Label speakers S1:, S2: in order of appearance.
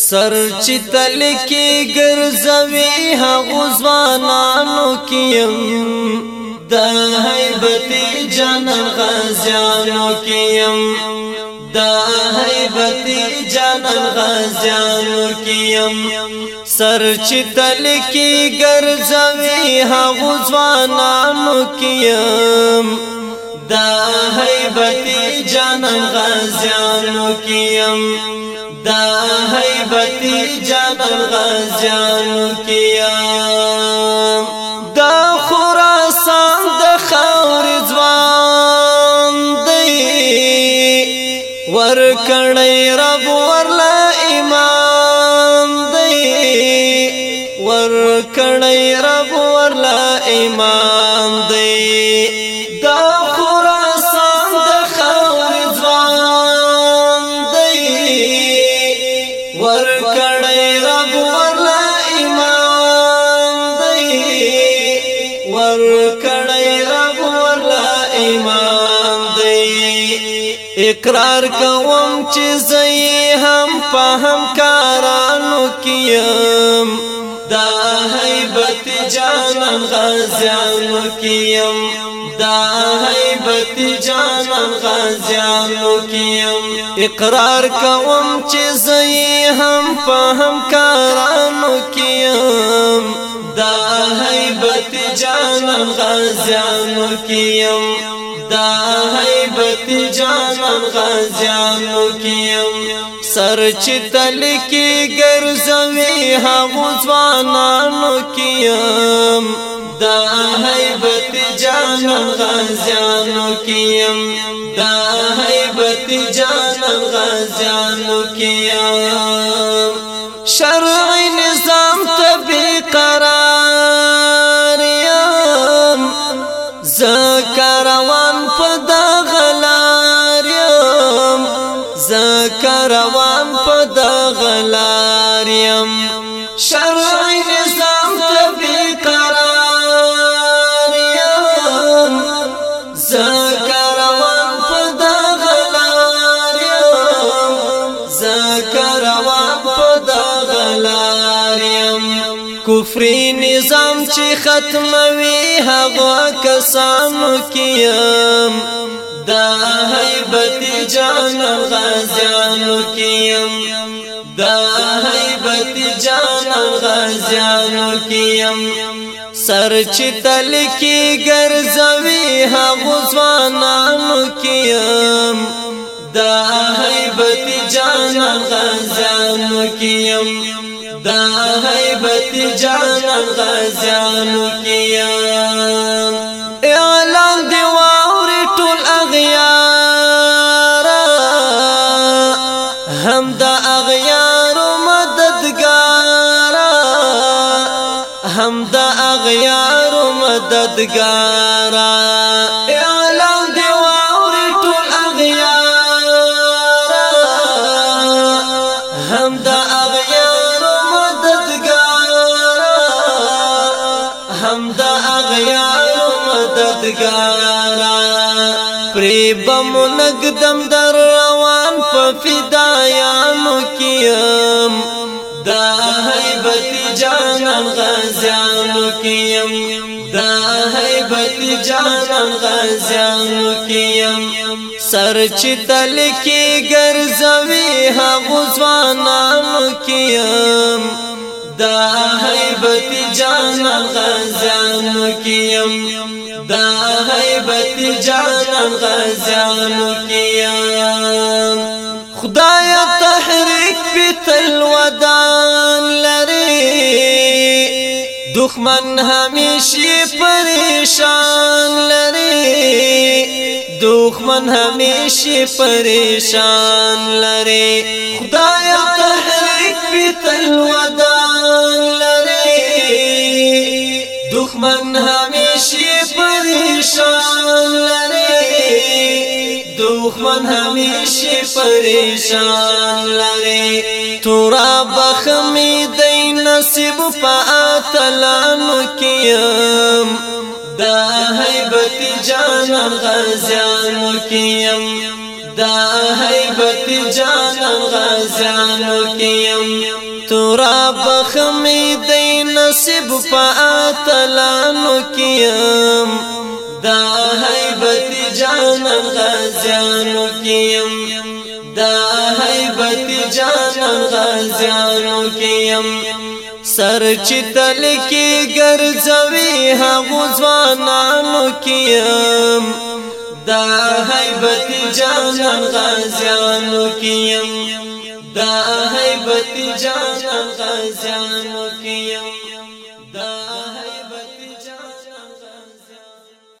S1: سر چې تل کې ګرځوي هغه ځوانانو کې د هیبت جان غزانو کې د هیبت جان غزانو کې سر چې تل کې ګرځوي هغه ځوانانو کې د هیبت جان غزانو کې دا حیبت جبل غزیانو کیا دا خراسان د خاور ځوان دی ور کړی رب ورلا ایمان دی ور کړی رب ورلا ایمان دی دا اقرار کوم چې زه هم په همکارانو کیم دا هیبت جانم غازیانو کیم دا هیبت جانم غازیانو کیم اقرار کوم چې زه هم په همکارانو کیم دا هیبت جانم غازیانو کیم دا حیبت جانم غازیانو کیم سر چې تل کې ګرځوي هغه ځوانانو کیم دا حیبت جانم غازیانو کیم دا حیبت جانم غازیانو کیم شرعي نظام ته بقرار یم زکه شرعی نظام ته بی قرار یم زکروان په دغلار یم زکروان په دغلار یم کفری نظام چې ختموي هغه کسانو کیم دا هیبت جان غزیان کیم سر چې تل کې ګرځوي هغه ځوانانو کیم دا هیبت جانان غزانو کیم دا هیبت جانان غزانو کیم مددگارا اعلان دی واوري ټول اغیار هم دا اغیار مددگارا هم دا اغیار مددگارا پری بم نګدم در روان په فدایا مکیم دا حیبتی جانم غزانو کیم د جانان غزیانو کیم سر چې تل کې ګرځوي ها غزوانانو کیم دا هیبت جانان غزیانو کیم دا هیبت جانان غزیانو کیم خدای تحریک په تل ودان لري دخمن همیشه پریشان لري دخمن همیشه پریشان لري خدای تحریک په تلودان لري دخمن همیشه پریشان لري دښمن همیشه پریشان لري تورا بخمې د نصیب فاتلانو کیم دا هیبت جانم غزیانو کیم دا هیبت جانم غزیانو کیم تورا بخمې د نصیب فاتلانو جانم غزیانو کیم دا حیبت جانم غزیانو کیم سر چتل کی گرزوی ها غزوانانو کیم دا حیبت جانم غزیانو کیم دا حیبت جانم غزیانو کیم